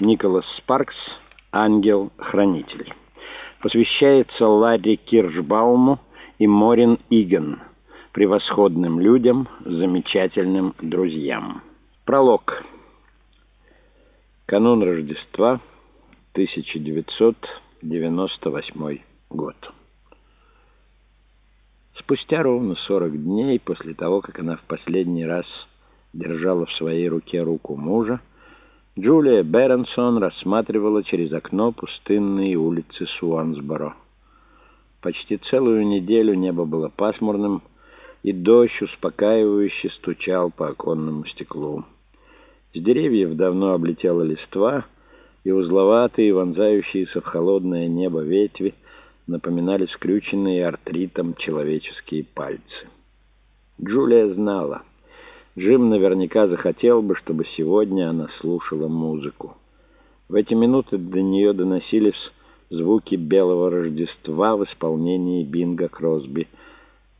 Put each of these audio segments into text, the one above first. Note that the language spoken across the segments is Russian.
Николас Спаркс «Ангел-хранитель». Посвящается Ларри Киршбауму и Морин Иген, превосходным людям, замечательным друзьям. Пролог. Канун Рождества, 1998 год. Спустя ровно 40 дней после того, как она в последний раз держала в своей руке руку мужа, Джулия Беренсон рассматривала через окно пустынные улицы Суансборо. Почти целую неделю небо было пасмурным, и дождь успокаивающе стучал по оконному стеклу. С деревьев давно облетела листва, и узловатые, вонзающиеся в холодное небо ветви напоминали скрюченные артритом человеческие пальцы. Джулия знала — Джим наверняка захотел бы, чтобы сегодня она слушала музыку. В эти минуты до нее доносились звуки «Белого Рождества» в исполнении Бинга Кросби.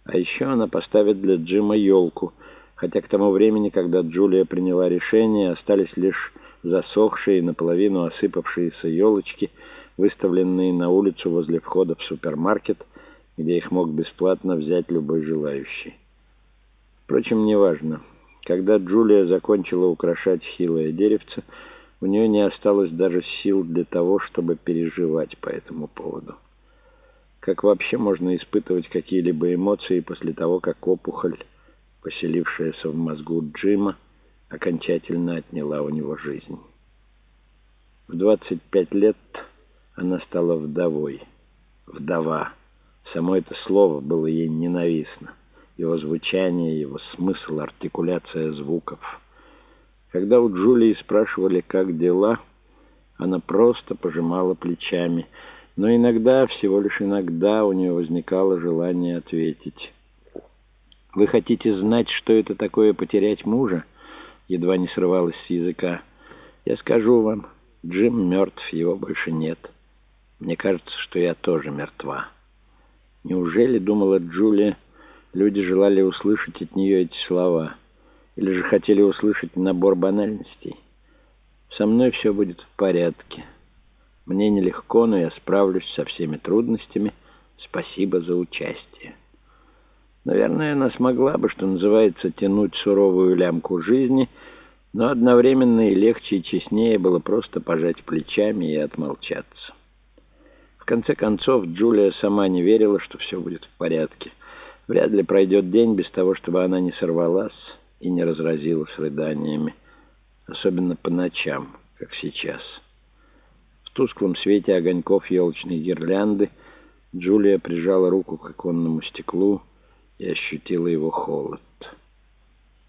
А еще она поставит для Джима елку, хотя к тому времени, когда Джулия приняла решение, остались лишь засохшие, наполовину осыпавшиеся елочки, выставленные на улицу возле входа в супермаркет, где их мог бесплатно взять любой желающий. Впрочем, неважно. Когда Джулия закончила украшать хилое деревце, у нее не осталось даже сил для того, чтобы переживать по этому поводу. Как вообще можно испытывать какие-либо эмоции после того, как опухоль, поселившаяся в мозгу Джима, окончательно отняла у него жизнь? В 25 лет она стала вдовой. Вдова. Само это слово было ей ненавистно его звучание, его смысл, артикуляция звуков. Когда у Джулии спрашивали, как дела, она просто пожимала плечами, но иногда, всего лишь иногда, у нее возникало желание ответить. «Вы хотите знать, что это такое потерять мужа?» Едва не срывалась с языка. «Я скажу вам, Джим мертв, его больше нет. Мне кажется, что я тоже мертва». Неужели, думала Джулия, Люди желали услышать от нее эти слова, или же хотели услышать набор банальностей. «Со мной все будет в порядке. Мне нелегко, но я справлюсь со всеми трудностями. Спасибо за участие». Наверное, она смогла бы, что называется, тянуть суровую лямку жизни, но одновременно и легче и честнее было просто пожать плечами и отмолчаться. В конце концов, Джулия сама не верила, что все будет в порядке. Вряд ли пройдет день без того, чтобы она не сорвалась и не разразилась рыданиями, особенно по ночам, как сейчас. В тусклом свете огоньков елочной гирлянды Джулия прижала руку к оконному стеклу и ощутила его холод.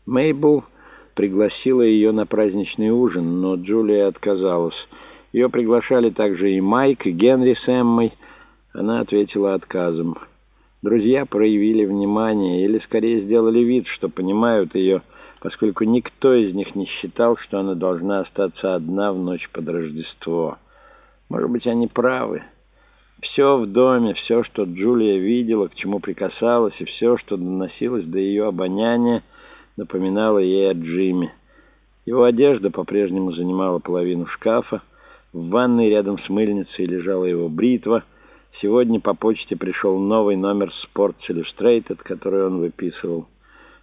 Мейбл пригласила ее на праздничный ужин, но Джулия отказалась. Ее приглашали также и Майк, и Генри с Эммой. Она ответила отказом. Друзья проявили внимание или скорее сделали вид, что понимают ее, поскольку никто из них не считал, что она должна остаться одна в ночь под Рождество. Может быть, они правы. Все в доме, все, что Джулия видела, к чему прикасалась, и все, что доносилось до ее обоняния, напоминало ей о Джиме. Его одежда по-прежнему занимала половину шкафа, в ванной рядом с мыльницей лежала его бритва — Сегодня по почте пришел новый номер Sports Illustrated, который он выписывал.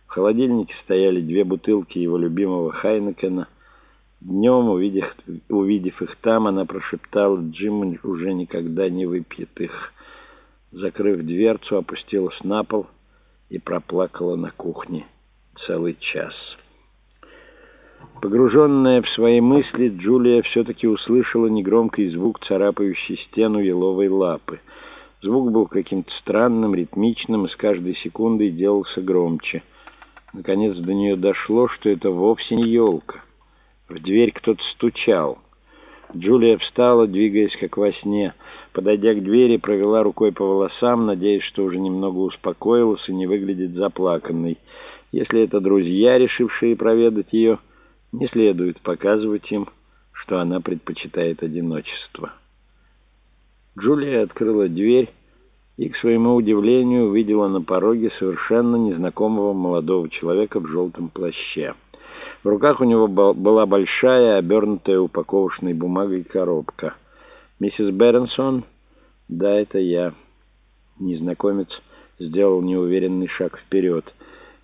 В холодильнике стояли две бутылки его любимого Хайнекена. Днем, увидев, увидев их там, она прошептала, Джим уже никогда не выпьет их. Закрыв дверцу, опустилась на пол и проплакала на кухне целый час. Погруженная в свои мысли, Джулия все-таки услышала негромкий звук, царапающий стену еловой лапы. Звук был каким-то странным, ритмичным, и с каждой секундой делался громче. Наконец до нее дошло, что это вовсе не елка. В дверь кто-то стучал. Джулия встала, двигаясь как во сне. Подойдя к двери, провела рукой по волосам, надеясь, что уже немного успокоилась и не выглядит заплаканной. Если это друзья, решившие проведать ее... Не следует показывать им, что она предпочитает одиночество. Джулия открыла дверь и, к своему удивлению, увидела на пороге совершенно незнакомого молодого человека в желтом плаще. В руках у него была большая, обернутая упаковочной бумагой коробка. «Миссис Бернсон?» «Да, это я». Незнакомец сделал неуверенный шаг вперед.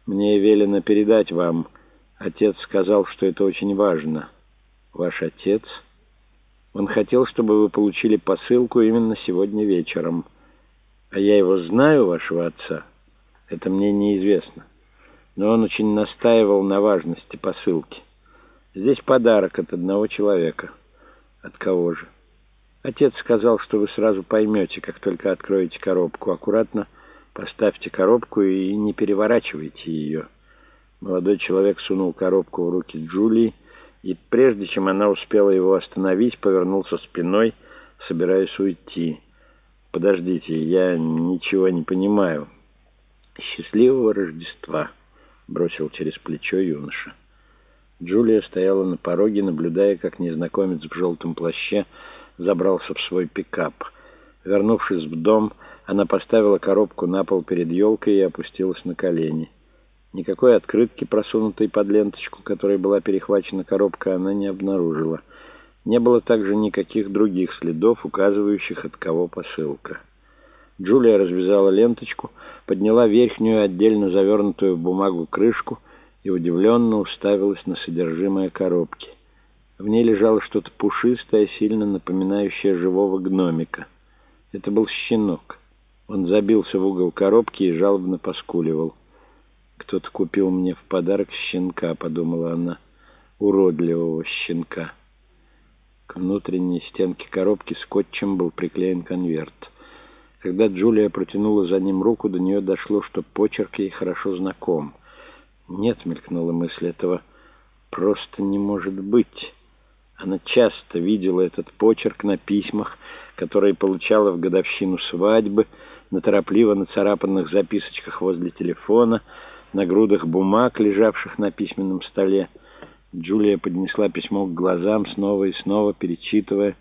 «Мне велено передать вам. Отец сказал, что это очень важно». «Ваш отец?» «Он хотел, чтобы вы получили посылку именно сегодня вечером». «А я его знаю, вашего отца?» «Это мне неизвестно» но он очень настаивал на важности посылки. Здесь подарок от одного человека. От кого же? Отец сказал, что вы сразу поймете, как только откроете коробку. Аккуратно поставьте коробку и не переворачивайте ее. Молодой человек сунул коробку в руки Джулии, и прежде чем она успела его остановить, повернулся спиной, собираясь уйти. «Подождите, я ничего не понимаю. Счастливого Рождества!» бросил через плечо юноша. Джулия стояла на пороге, наблюдая, как незнакомец в желтом плаще забрался в свой пикап. Вернувшись в дом, она поставила коробку на пол перед елкой и опустилась на колени. Никакой открытки, просунутой под ленточку, которой была перехвачена коробка, она не обнаружила. Не было также никаких других следов, указывающих, от кого посылка. Джулия развязала ленточку, подняла верхнюю отдельно завернутую в бумагу крышку и удивленно уставилась на содержимое коробки. В ней лежало что-то пушистое, сильно напоминающее живого гномика. Это был щенок. Он забился в угол коробки и жалобно поскуливал. «Кто-то купил мне в подарок щенка», — подумала она, — «уродливого щенка». К внутренней стенке коробки скотчем был приклеен конверт — когда Джулия протянула за ним руку, до нее дошло, что почерк ей хорошо знаком. «Нет», — мелькнула мысль, — «этого просто не может быть». Она часто видела этот почерк на письмах, которые получала в годовщину свадьбы, на торопливо нацарапанных записочках возле телефона, на грудах бумаг, лежавших на письменном столе. Джулия поднесла письмо к глазам, снова и снова перечитывая,